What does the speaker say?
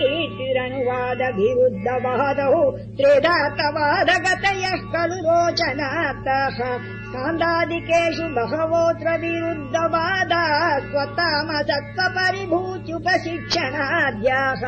कीर्तिरनुवादभिरुद्धवादौ त्रेधातवादगतयः खलु रोचनातः कान्दादिकेषु बहवोऽत्र विरुद्धवादा स्वतामसत्त्वपरिभूत्युपशिक्षणाद्याः